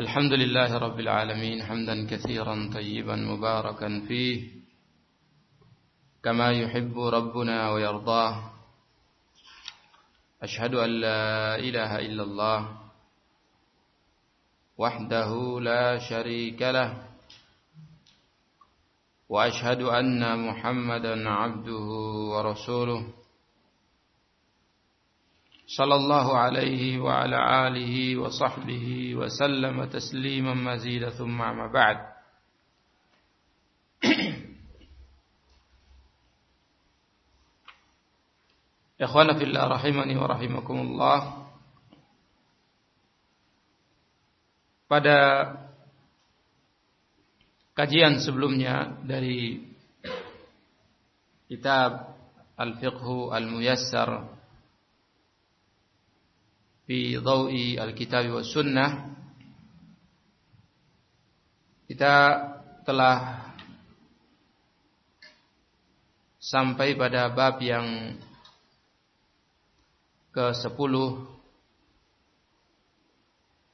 الحمد لله رب العالمين حمدا كثيرا طيبا مباركا فيه كما يحب ربنا ويرضاه. أشهد أن لا إله إلا الله وحده لا شريك له وأشهد أن محمدا عبده ورسوله. صلى الله عليه وعلى آله وصحبه وسلم تسليما مزيدا ثم ما بعد. إخوانا في الله رحمني ورحمكم الله. pada kajian sebelumnya dari kitab Al-Fiqhu Al-Muyassar fi dhawi al-kitab wa sunnah. Kita telah sampai pada bab yang ke-10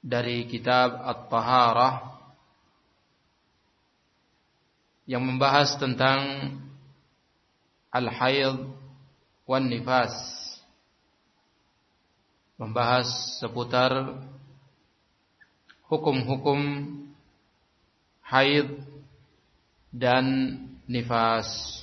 dari kitab At-Taharah yang membahas tentang al-haid wan nifas membahas seputar hukum-hukum haid dan nifas.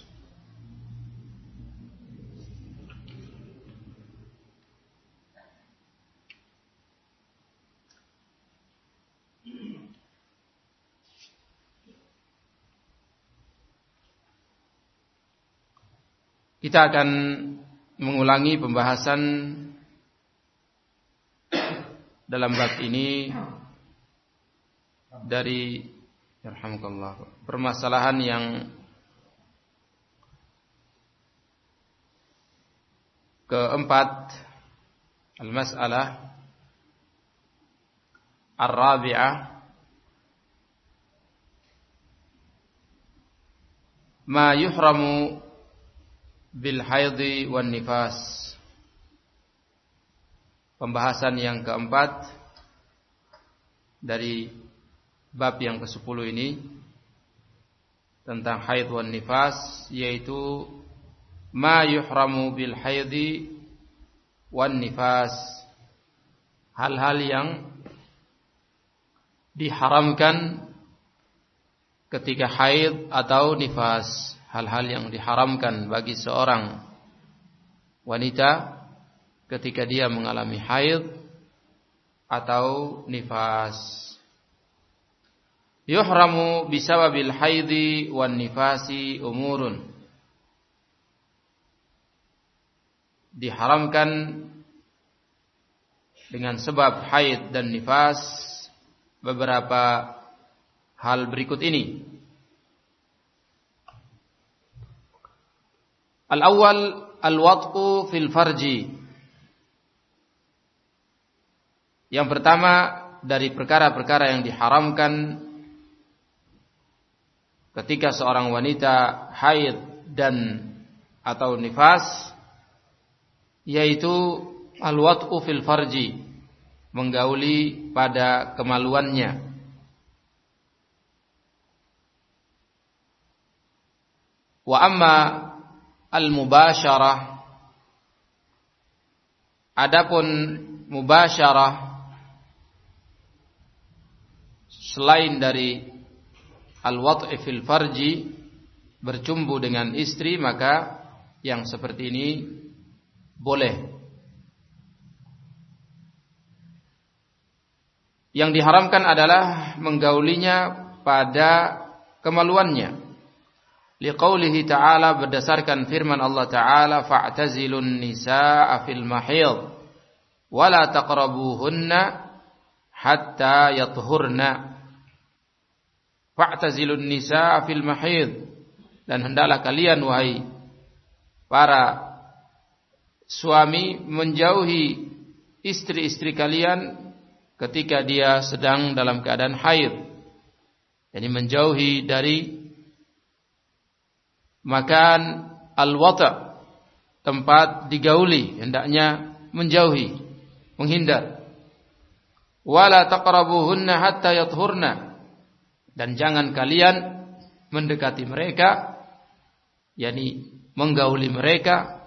Kita akan mengulangi pembahasan dalam bab ini dari Alhamdulillah permasalahan yang keempat al-mas'alah ar-rabi'ah ma yuhramu bil haidhi wan nifas pembahasan yang keempat dari bab yang ke-10 ini tentang haid wan nifas yaitu ma yuhramu bil haidi wan nifas. Hal-hal yang diharamkan ketika haid atau nifas. Hal-hal yang diharamkan bagi seorang wanita ketika dia mengalami haid atau nifas. Yuhramu bisababil haidi wan nifasi umurun. Diharamkan dengan sebab haid dan nifas beberapa hal berikut ini. Al-awwal al-wat'u fil farji Yang pertama dari perkara-perkara yang diharamkan ketika seorang wanita haid dan atau nifas yaitu al-wat'u fil farji menggauli pada kemaluannya. Wa amma al-mubasyarah adapun mubasyarah selain dari al-wat'i fil farji bercumbu dengan istri maka yang seperti ini boleh. Yang diharamkan adalah menggaulinya pada kemaluannya. Liqaulihi ta'ala berdasarkan firman Allah ta'ala fa'tazilun nisaa fil mahid wala taqrabuhunna hatta yathurna fa'tazilun nisa fil mahid. Dan hendaklah kalian wahai para suami menjauhi istri-istri kalian ketika dia sedang dalam keadaan haid. Jadi menjauhi dari makan al-wata tempat digauli hendaknya menjauhi menghindar. Wala taqrabuhunna hatta yathurna dan jangan kalian mendekati mereka yakni menggauli mereka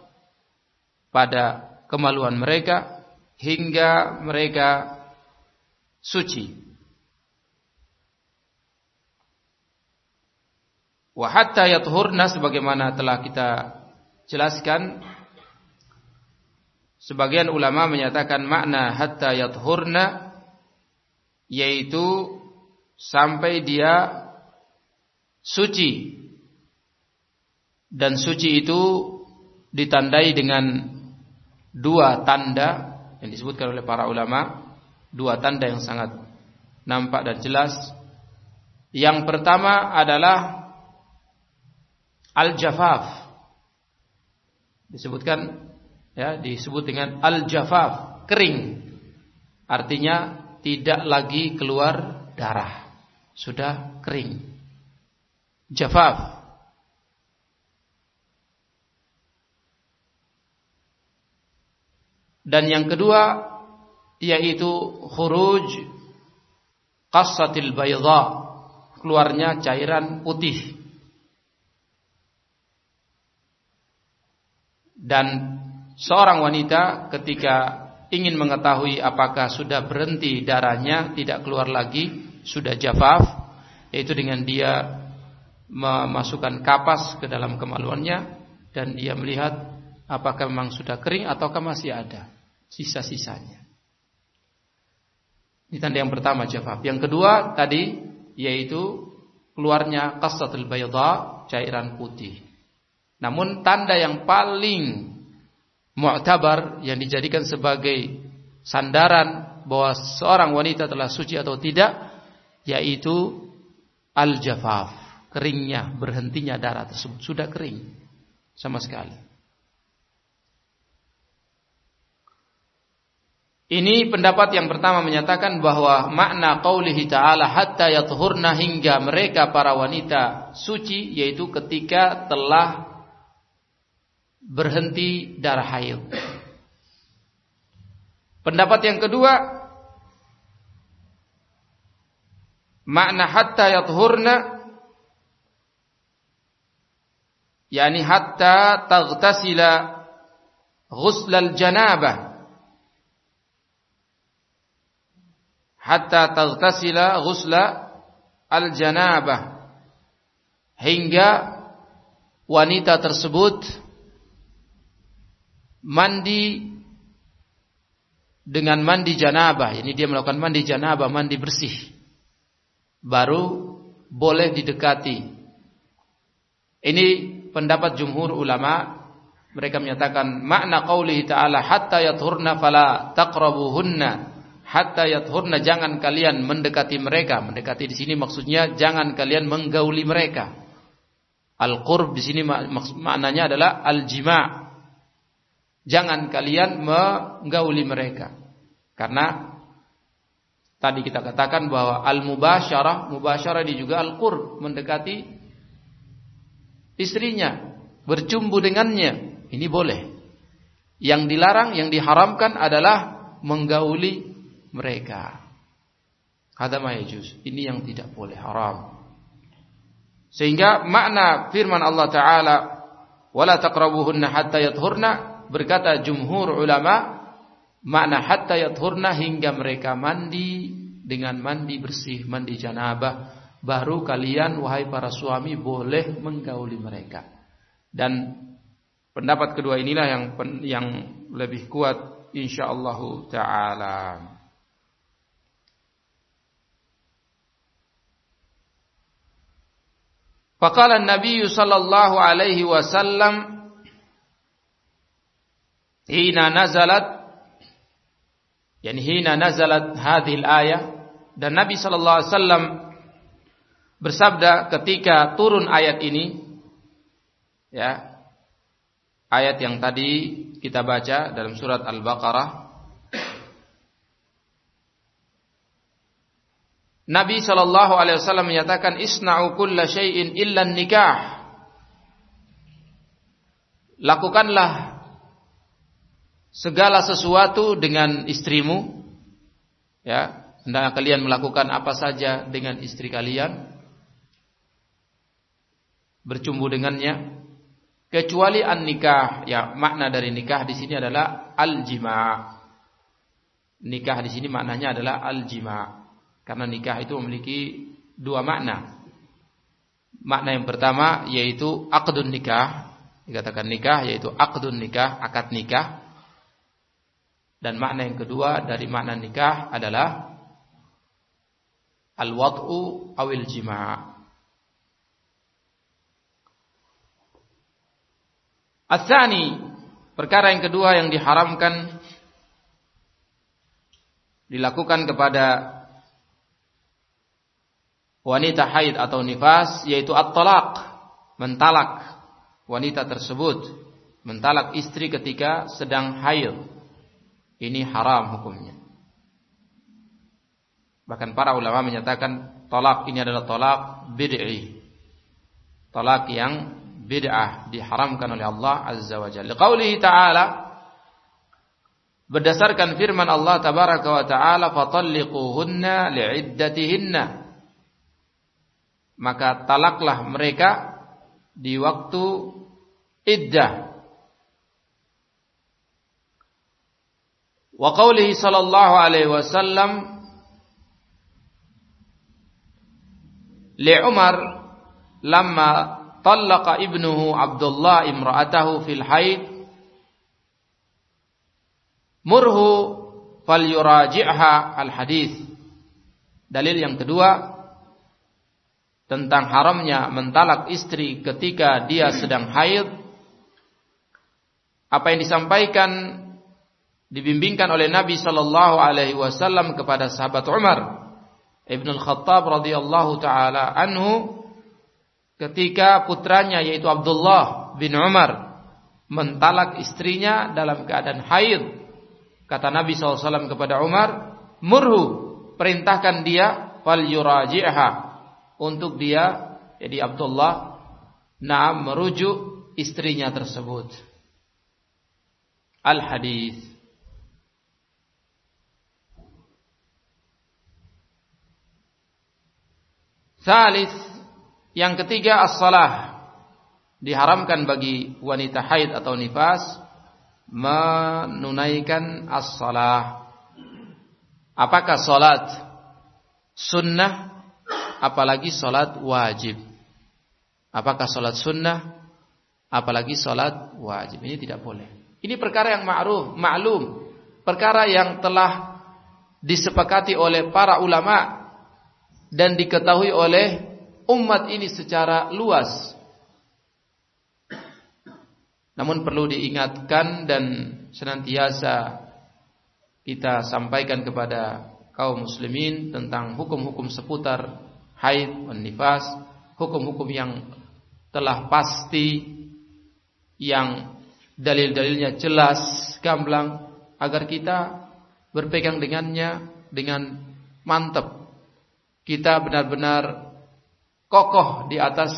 pada kemaluan mereka hingga mereka suci. Wa hatta yathurna sebagaimana telah kita jelaskan sebagian ulama menyatakan makna hatta yathurna yaitu sampai dia suci. Dan suci itu ditandai dengan dua tanda yang disebutkan oleh para ulama. Dua tanda yang sangat nampak dan jelas. Yang pertama adalah al-jafaf. Disebutkan ya disebut dengan al-jafaf kering. Artinya tidak lagi keluar darah. Sudah kering. Jafaf. Dan yang kedua yaitu khuruj qassatil bayda, keluarnya cairan putih. Dan seorang wanita ketika ingin mengetahui apakah sudah berhenti darahnya, tidak keluar lagi, sudah jafaf, yaitu dengan dia memasukkan kapas ke dalam kemaluannya dan dia melihat apakah memang sudah kering ataukah masih ada sisa-sisanya. Ini tanda yang pertama jafaf. Yang kedua tadi yaitu keluarnya qasatul bayda, cairan putih. Namun tanda yang paling mu'tabar yang dijadikan sebagai sandaran bahwa seorang wanita telah suci atau tidak yaitu al-jafaf, keringnya, berhentinya darah tersebut sudah kering sama sekali. Ini pendapat yang pertama menyatakan bahwa makna qaulihi ta'ala hatta yathurna hingga mereka para wanita suci yaitu ketika telah berhenti darah haid. Pendapat yang kedua makna hatta yathurna yakni hatta taghtasila al janabah hatta taghtasila ghusla al janabah hingga wanita tersebut mandi dengan mandi janabah. Ini dia melakukan mandi janabah, mandi bersih. Baru boleh didekati. Ini pendapat jumhur ulama. Mereka menyatakan makna qaulihi ta'ala hatta yathurna fala taqrabuhunna. Hatta yathurna jangan kalian mendekati mereka. Mendekati di sini maksudnya jangan kalian menggauli mereka. Al-qurb di sini maknanya adalah al-jima' Jangan kalian menggauli mereka. Karena tadi kita katakan bahwa al-mubasyarah, mubasyarah ini juga al-qurb, mendekati istrinya, bercumbu dengannya. Ini boleh. Yang dilarang, yang diharamkan adalah menggauli mereka. Kata mayajuz. Ini yang tidak boleh haram. Sehingga makna firman Allah Ta'ala wala taqrabuhunna hatta yathurna berkata jumhur ulama makna hatta yathurna hingga mereka mandi dengan mandi bersih, mandi janabah, baru kalian wahai para suami boleh menggauli mereka. Dan pendapat kedua inilah yang yang lebih kuat insyaallah taala. Faqala Nabi sallallahu alaihi wasallam hina nazalat yani hina nazalat hadhil ayah dan Nabi sallallahu alaihi wasallam bersabda ketika turun ayat ini ya ayat yang tadi kita baca dalam surat Al-Baqarah Nabi Shallallahu Alaihi Wasallam menyatakan isna'u kulla syai'in illa nikah. Lakukanlah segala sesuatu dengan istrimu ya. Hendaknya kalian melakukan apa saja dengan istri kalian. Bercumbu dengannya. Kecuali an nikah ya. Makna dari nikah di sini adalah al jima nikah di sini maknanya adalah al jima karena nikah itu memiliki dua makna. Makna yang pertama yaitu akdun nikah. Dikatakan nikah yaitu akdun nikah akad nikah dan makna yang kedua dari makna nikah adalah al-wad'u awil jima' Atsani perkara yang kedua yang diharamkan dilakukan kepada wanita haid atau nifas yaitu at-talaq, mentalak wanita tersebut, mentalak istri ketika sedang haid. Ini haram hukumnya. Bahkan para ulama menyatakan talak ini adalah talak bid'i. Talak yang bid'ah diharamkan oleh Allah Azza wa Jalla. Qaulihi ta'ala berdasarkan firman Allah tabaraka wa ta'ala fatalliquhunna li'iddatihinna maka talaklah mereka di waktu iddah wa qaulihi sallallahu alaihi wasallam li Umar lamma talaqa ibnuhu Abdullah imra'atahu fil haid murhu falyuraji'ha al hadis dalil yang kedua tentang haramnya mentalak istri ketika dia sedang haid apa yang disampaikan dibimbingkan oleh Nabi sallallahu alaihi wasallam kepada sahabat Umar Ibn al-Khattab radhiyallahu taala anhu ketika putranya yaitu Abdullah bin Umar mentalak istrinya dalam keadaan haid. Kata Nabi SAW kepada Umar, murhu, perintahkan dia fal yuraji'ha untuk dia jadi Abdullah nah merujuk istrinya tersebut. Al hadis. Salis yang ketiga as-salah. Diharamkan bagi wanita haid atau nifas menunaikan as-salah. Apakah salat sunnah apalagi salat wajib? Apakah salat sunnah apalagi salat wajib? Ini tidak boleh. Ini perkara yang ma'ruf, maklum, perkara yang telah disepakati oleh para ulama dan diketahui oleh umat ini secara luas. Namun perlu diingatkan dan senantiasa kita sampaikan kepada kaum muslimin tentang hukum-hukum seputar haid dan nifas, hukum-hukum yang telah pasti yang dalil-dalilnya jelas, gamblang agar kita berpegang dengannya dengan mantap. Kita benar-benar kokoh di atas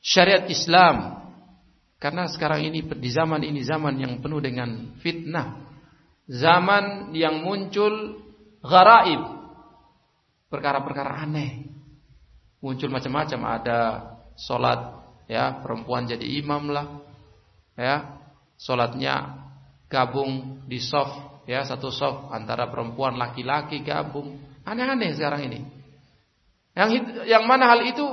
syariat Islam. Karena sekarang ini di zaman ini zaman yang penuh dengan fitnah. Zaman yang muncul gharaib. Perkara-perkara aneh. Muncul macam-macam ada solat ya perempuan jadi imam lah ya solatnya gabung di soft ya satu soft antara perempuan laki-laki gabung aneh-aneh sekarang ini yang yang mana hal itu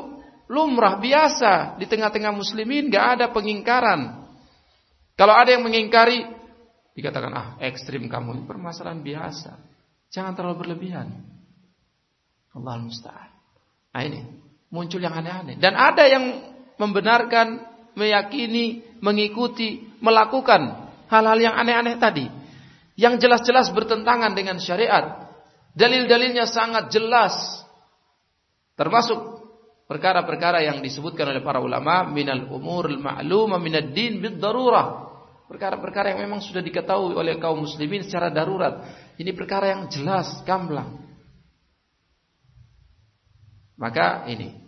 lumrah biasa di tengah-tengah muslimin, gak ada pengingkaran. Kalau ada yang mengingkari, dikatakan ah ekstrim kamu ini permasalahan biasa. Jangan terlalu berlebihan. Allah musta'an. Nah ini muncul yang aneh-aneh. Dan ada yang membenarkan, meyakini, mengikuti, melakukan hal-hal yang aneh-aneh tadi. Yang jelas-jelas bertentangan dengan syariat. Dalil-dalilnya sangat jelas. Termasuk perkara-perkara yang disebutkan oleh para ulama minal umur al-ma'lumah minad din bid darurah. Perkara-perkara yang memang sudah diketahui oleh kaum muslimin secara darurat. Ini perkara yang jelas, gamblang. Maka ini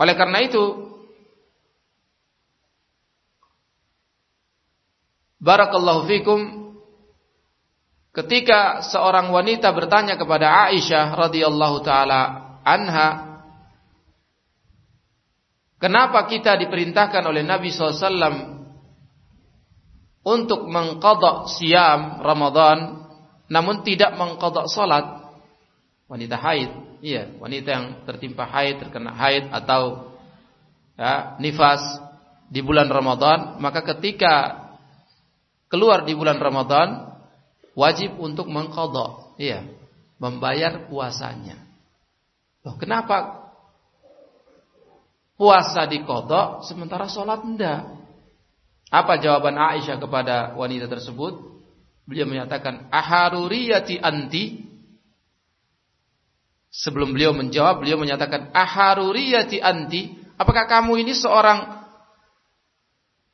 Oleh karena itu Barakallahu fikum ketika seorang wanita bertanya kepada Aisyah radhiyallahu taala anha Kenapa kita diperintahkan oleh Nabi SAW untuk mengkodok siam Ramadan, namun tidak mengkodok salat? Wanita haid, iya, wanita yang tertimpa haid, terkena haid atau ya, nifas di bulan Ramadan, maka ketika keluar di bulan Ramadan wajib untuk mengkodok, iya, membayar puasanya. Loh, kenapa puasa dikodok sementara sholat tidak. Apa jawaban Aisyah kepada wanita tersebut? Beliau menyatakan aharuriyati anti. Sebelum beliau menjawab, beliau menyatakan aharuriyati anti. Apakah kamu ini seorang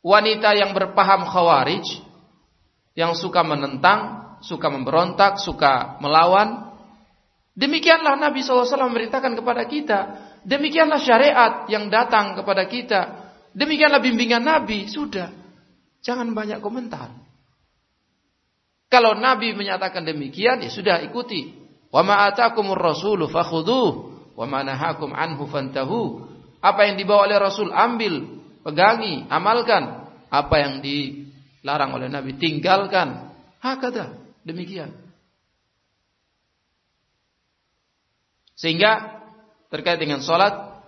wanita yang berpaham khawarij, yang suka menentang, suka memberontak, suka melawan? Demikianlah Nabi SAW memberitakan kepada kita Demikianlah syariat yang datang kepada kita. Demikianlah bimbingan Nabi. Sudah. Jangan banyak komentar. Kalau Nabi menyatakan demikian, ya sudah ikuti. Wa ma atakumur rasulu fakhudhuh wa ma nahakum anhu fantahu. Apa yang dibawa oleh Rasul ambil, pegangi, amalkan. Apa yang dilarang oleh Nabi tinggalkan. Hakada. Demikian. Sehingga terkait dengan sholat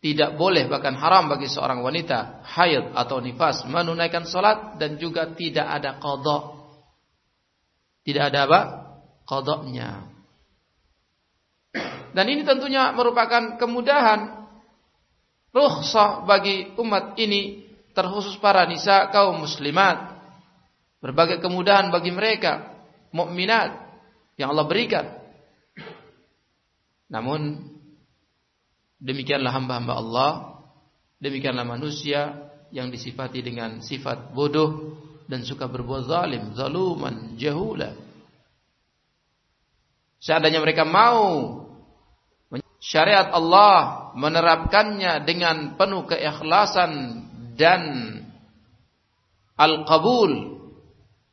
tidak boleh bahkan haram bagi seorang wanita haid atau nifas menunaikan sholat dan juga tidak ada kodok tidak ada apa kodoknya dan ini tentunya merupakan kemudahan rukhsah bagi umat ini terkhusus para nisa kaum muslimat berbagai kemudahan bagi mereka mukminat yang Allah berikan namun demikianlah hamba-hamba Allah, demikianlah manusia yang disifati dengan sifat bodoh dan suka berbuat zalim, zaluman, jahula. Seandainya mereka mau syariat Allah menerapkannya dengan penuh keikhlasan dan al-qabul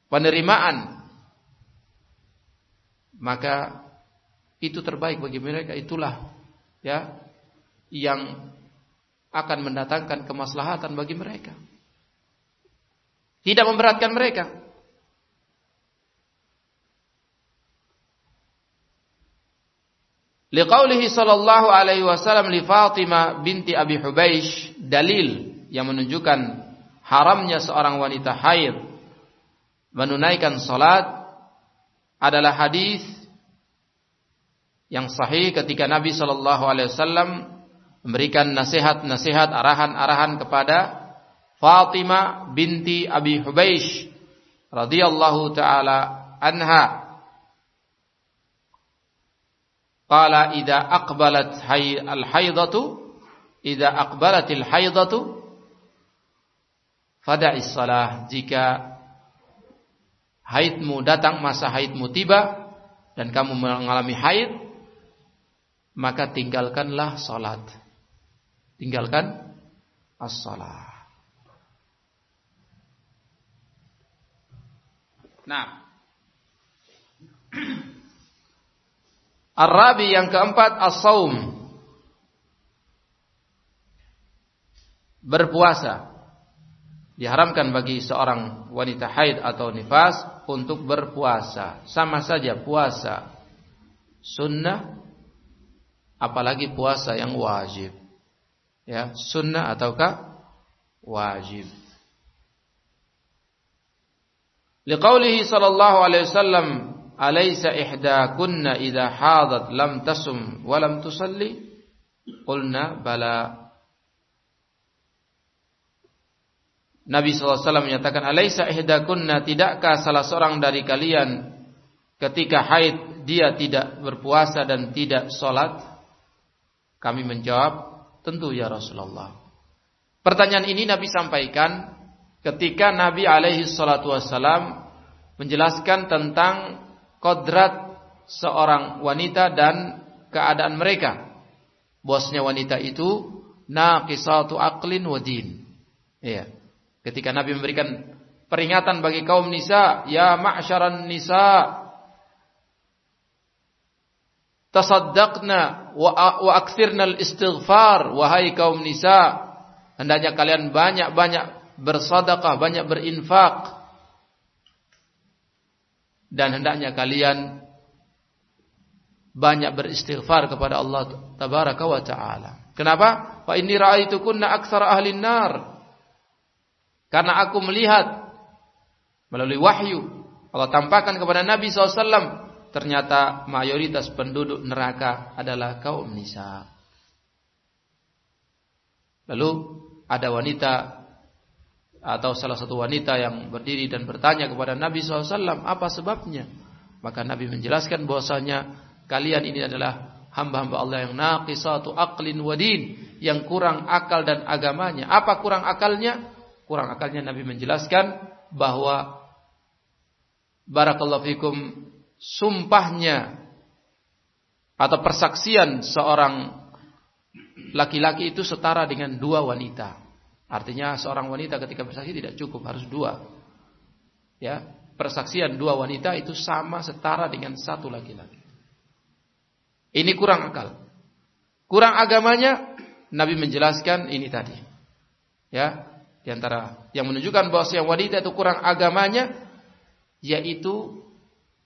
penerimaan maka itu terbaik bagi mereka. Itulah ya yang akan mendatangkan kemaslahatan bagi mereka. Tidak memberatkan mereka. Liqaulihi sallallahu alaihi wasallam li Fatimah binti Abi Hubeish dalil yang menunjukkan haramnya seorang wanita haid menunaikan salat adalah hadis yang sahih ketika Nabi Shallallahu Alaihi Wasallam memberikan nasihat-nasihat arahan-arahan kepada Fatimah binti Abi Hubeish radhiyallahu taala anha. Qala idza aqbalat al-haidatu idza aqbalatil haidatu fada'is salah jika haidmu datang masa haidmu tiba dan kamu mengalami haid maka tinggalkanlah salat. Tinggalkan as-salah. Nah. Ar-rabi yang keempat as-saum. Berpuasa. Diharamkan bagi seorang wanita haid atau nifas untuk berpuasa. Sama saja puasa sunnah apalagi puasa yang wajib. Ya, sunnah ataukah wajib. Liqaulihi sallallahu alaihi wasallam, "Alaysa ihdakunna idza hadat lam tasum wa lam tusalli?" Qulna bala. Nabi SAW menyatakan, Alaysa ihdakunna, tidakkah salah seorang dari kalian ketika haid dia tidak berpuasa dan tidak sholat? Kami menjawab, tentu ya Rasulullah. Pertanyaan ini Nabi sampaikan ketika Nabi alaihi salatu wassalam menjelaskan tentang kodrat seorang wanita dan keadaan mereka. Bosnya wanita itu naqisatu aqlin wa din. Iya. Ketika Nabi memberikan peringatan bagi kaum nisa, ya ma'syaran nisa tasaddaqna wa, wa aktsirna al-istighfar wahai kaum nisa hendaknya kalian banyak-banyak bersedekah, banyak berinfak dan hendaknya kalian banyak beristighfar kepada Allah tabaraka wa taala. Kenapa? Fa inni ra'aitukunna aktsara ahli nar. Karena aku melihat melalui wahyu Allah tampakkan kepada Nabi SAW ternyata mayoritas penduduk neraka adalah kaum nisa. Lalu ada wanita atau salah satu wanita yang berdiri dan bertanya kepada Nabi SAW apa sebabnya? Maka Nabi menjelaskan bahwasanya kalian ini adalah hamba-hamba Allah yang naqisatu aqlin wadin yang kurang akal dan agamanya. Apa kurang akalnya? Kurang akalnya Nabi menjelaskan bahwa barakallahu fikum sumpahnya atau persaksian seorang laki-laki itu setara dengan dua wanita. Artinya seorang wanita ketika bersaksi tidak cukup harus dua. Ya, persaksian dua wanita itu sama setara dengan satu laki-laki. Ini kurang akal. Kurang agamanya Nabi menjelaskan ini tadi. Ya, di antara yang menunjukkan bahwa yang wanita itu kurang agamanya yaitu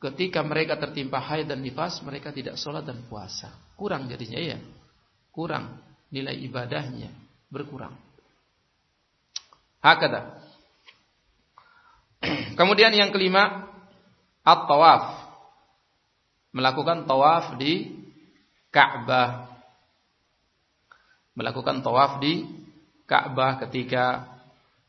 ketika mereka tertimpa haid dan nifas mereka tidak sholat dan puasa. Kurang jadinya ya kurang nilai ibadahnya berkurang. Hakada kemudian yang kelima at-tawaf. Melakukan tawaf di Ka'bah. Melakukan tawaf di Ka'bah ketika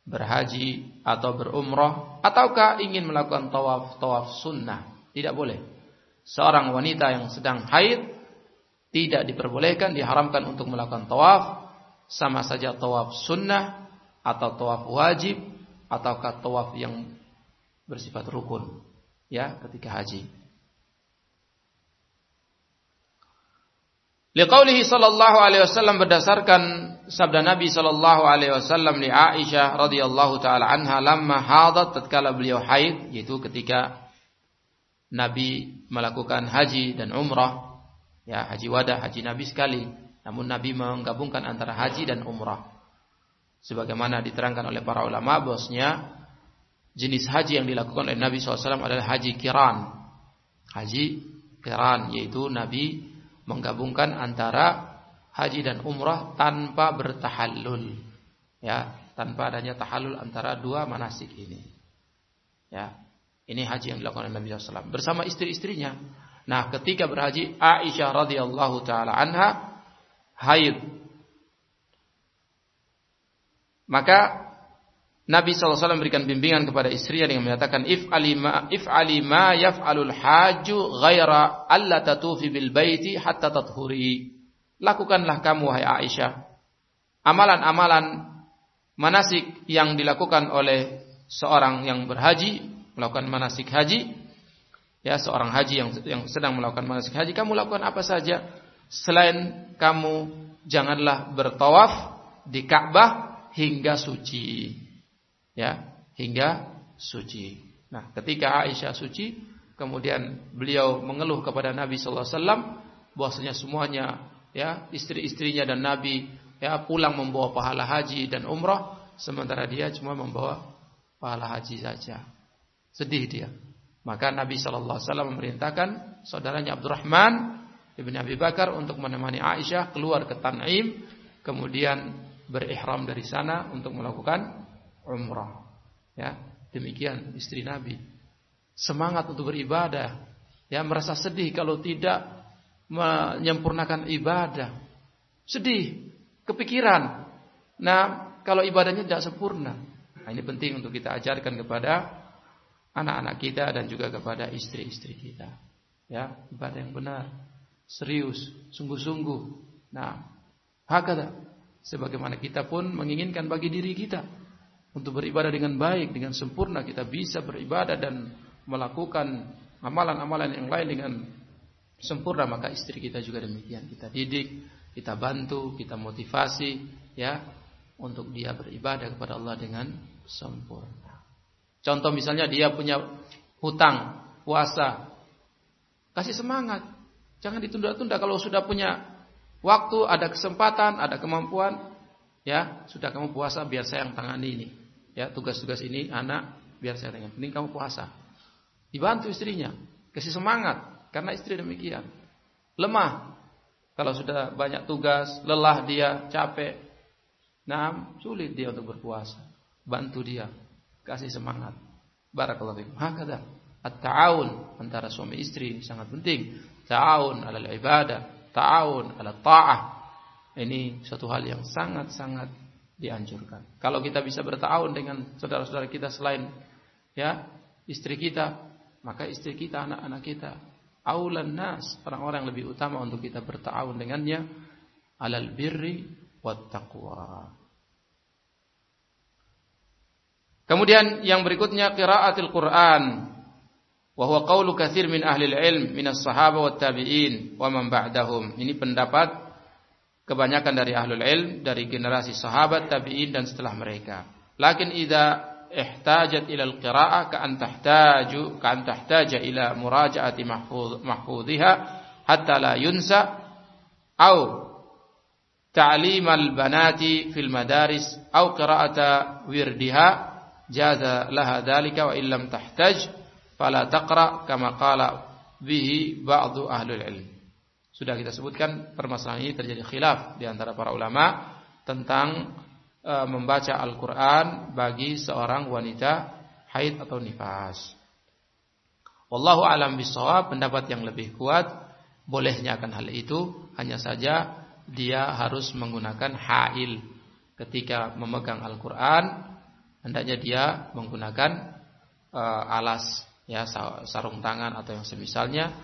berhaji atau berumrah ataukah ingin melakukan tawaf tawaf sunnah? Tidak boleh. Seorang wanita yang sedang haid tidak diperbolehkan diharamkan untuk melakukan tawaf sama saja tawaf sunnah atau tawaf wajib ataukah tawaf yang bersifat rukun ya ketika haji Liqaulihi sallallahu alaihi wasallam berdasarkan sabda Nabi sallallahu alaihi wasallam li Aisyah radhiyallahu taala anha lamma hadat tatkala beliau haid yaitu ketika Nabi melakukan haji dan umrah ya haji wada haji Nabi sekali. Namun Nabi menggabungkan antara haji dan umrah. Sebagaimana diterangkan oleh para ulama bosnya jenis haji yang dilakukan oleh Nabi SAW adalah haji kiran. Haji kiran yaitu Nabi menggabungkan antara haji dan umrah tanpa bertahallul. Ya, tanpa adanya tahallul antara dua manasik ini. Ya. Ini haji yang dilakukan oleh Nabi SAW bersama istri-istrinya. Nah, ketika berhaji Aisyah radhiyallahu taala anha haid. Maka Nabi SAW memberikan bimbingan kepada istrinya dengan menyatakan if alima if alima yaf'alul haju ghaira alla tatufi bil baiti hatta tathuri. Lakukanlah kamu wahai Aisyah amalan-amalan manasik yang dilakukan oleh seorang yang berhaji, melakukan manasik haji. Ya, seorang haji yang yang sedang melakukan manasik haji, kamu lakukan apa saja selain kamu janganlah bertawaf di Ka'bah hingga suci ya hingga suci. Nah, ketika Aisyah suci, kemudian beliau mengeluh kepada Nabi sallallahu alaihi wasallam bahwasanya semuanya ya istri-istrinya dan Nabi ya pulang membawa pahala haji dan umrah sementara dia cuma membawa pahala haji saja. Sedih dia. Maka Nabi sallallahu alaihi wasallam memerintahkan saudaranya Abdurrahman ibn Abi Bakar untuk menemani Aisyah keluar ke Tan'im kemudian berihram dari sana untuk melakukan umrah. Ya, demikian istri Nabi. Semangat untuk beribadah. Ya, merasa sedih kalau tidak menyempurnakan ibadah. Sedih, kepikiran. Nah, kalau ibadahnya tidak sempurna. Nah, ini penting untuk kita ajarkan kepada anak-anak kita dan juga kepada istri-istri kita. Ya, ibadah yang benar, serius, sungguh-sungguh. Nah, hakata sebagaimana kita pun menginginkan bagi diri kita untuk beribadah dengan baik, dengan sempurna kita bisa beribadah dan melakukan amalan-amalan yang lain dengan sempurna maka istri kita juga demikian kita didik, kita bantu, kita motivasi ya untuk dia beribadah kepada Allah dengan sempurna. Contoh misalnya dia punya hutang, puasa. Kasih semangat. Jangan ditunda-tunda kalau sudah punya waktu, ada kesempatan, ada kemampuan, ya, sudah kamu puasa biar saya yang tangani ini. Ya, tugas-tugas ini anak biar saya tangani. Penting kamu puasa. Dibantu istrinya, kasih semangat karena istri demikian. Lemah. Kalau sudah banyak tugas, lelah dia, capek. Nah, sulit dia untuk berpuasa. Bantu dia, kasih semangat. Barakallahu fiikum. Hakada. At-ta'awun antara suami istri sangat penting. Ta'awun ala ibadah, ta'awun ala ta'ah. Ini suatu hal yang sangat-sangat dianjurkan. Kalau kita bisa bertahun dengan saudara-saudara kita selain ya istri kita, maka istri kita, anak-anak kita, aulan nas, orang-orang lebih utama untuk kita bertahun dengannya alal birri wat taqwa. Kemudian yang berikutnya qiraatul Quran. Wa huwa qaulu min ahli ilm min as-sahaba wat tabi'in wa man ba'dahum. Ini pendapat kebanyakan dari ahlul ilm dari generasi sahabat tabi'in dan setelah mereka. Lakin idza ihtajat ila al-qira'ah ka an tahtaju ka an tahtaja ila muraja'ati mahfuz hatta la yunsa au ta'lim al-banati fil madaris au qira'ata wirdiha jaza laha dalika wa illam tahtaj fala taqra kama qala bihi ba'du ahlul ilm. Sudah kita sebutkan permasalahan ini terjadi khilaf di antara para ulama tentang e, membaca Al-Qur'an bagi seorang wanita haid atau nifas. Wallahu alam bisawab pendapat yang lebih kuat bolehnya akan hal itu hanya saja dia harus menggunakan hail ketika memegang Al-Qur'an hendaknya dia menggunakan uh, alas ya sarung tangan atau yang semisalnya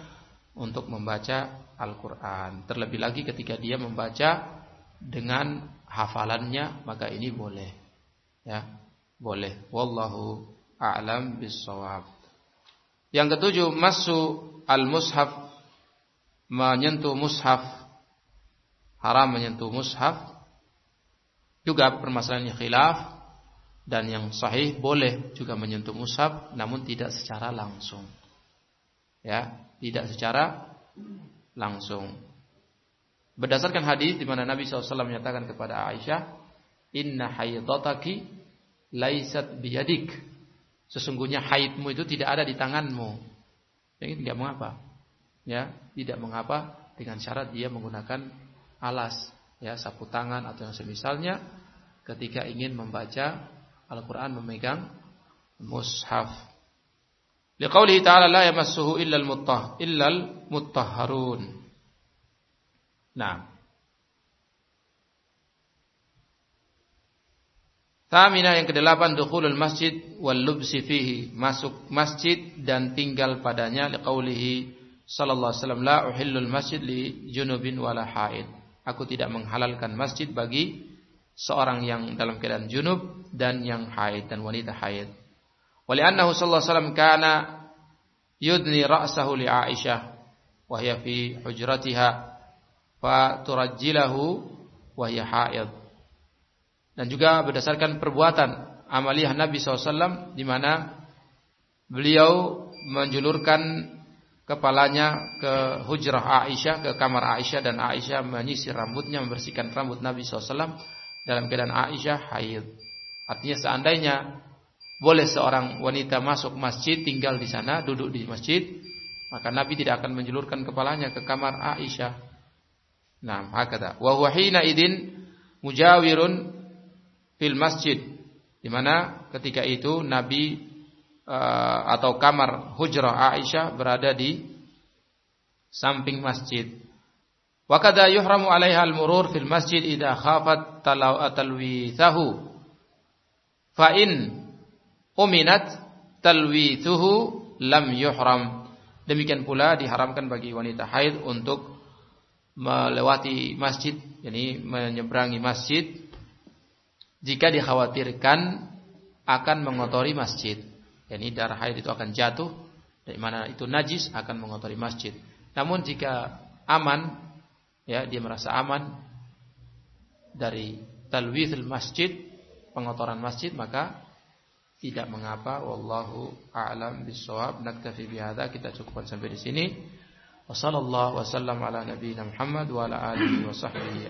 untuk membaca Al-Qur'an. Terlebih lagi ketika dia membaca dengan hafalannya maka ini boleh. Ya, boleh. Wallahu a'lam bissawab. Yang ketujuh, masu al-mushaf menyentuh mushaf haram menyentuh mushaf juga permasalahannya khilaf dan yang sahih boleh juga menyentuh mushaf namun tidak secara langsung. Ya, tidak secara langsung. Berdasarkan hadis di mana Nabi SAW menyatakan kepada Aisyah, Inna haidotaki laisat biyadik. Sesungguhnya haidmu itu tidak ada di tanganmu. Ini tidak mengapa. Ya, tidak mengapa dengan syarat dia menggunakan alas, ya sapu tangan atau yang semisalnya ketika ingin membaca Al-Quran memegang mushaf. Liqaulihi ta'ala la yamassuhu illa al-muttah illa al-muttahharun. Nah. Tamina yang kedelapan dukhulul masjid wal lubsi fihi masuk masjid dan tinggal padanya liqaulihi sallallahu alaihi wasallam la uhillul masjid li junubin wala haid. Aku tidak menghalalkan masjid bagi seorang yang dalam keadaan junub dan yang haid dan wanita haid. Wali annahu sallallahu alaihi wasallam kana yudni ra'sahu li Aisyah wa hiya fi hujratiha fa turajjilahu wa hiya haid. Dan juga berdasarkan perbuatan amaliyah Nabi SAW di mana beliau menjulurkan kepalanya ke hujrah Aisyah, ke kamar Aisyah dan Aisyah menyisir rambutnya, membersihkan rambut Nabi SAW dalam keadaan Aisyah haid. Artinya seandainya boleh seorang wanita masuk masjid tinggal di sana duduk di masjid maka Nabi tidak akan menjulurkan kepalanya ke kamar Aisyah. Nah, hakata. Wa huwa hina idin mujawirun fil masjid di mana ketika itu Nabi uh, atau kamar hujrah Aisyah berada di samping masjid. Wa kada yuhramu 'alaiha al-murur fil masjid idza khafat talwithahu. Fa in uminat talwithuhu lam yuhram. Demikian pula diharamkan bagi wanita haid untuk melewati masjid, yakni menyeberangi masjid jika dikhawatirkan akan mengotori masjid. Yani darah haid itu akan jatuh dari mana itu najis akan mengotori masjid. Namun jika aman ya dia merasa aman dari talwithul masjid, pengotoran masjid, maka tidak mengapa wallahu a'lam bissawab. Naktafi bihadza. Kita cukupkan sampai di sini. Wa sallallahu wasallam ala nabiyina Muhammad wa ala alihi wa sahbihi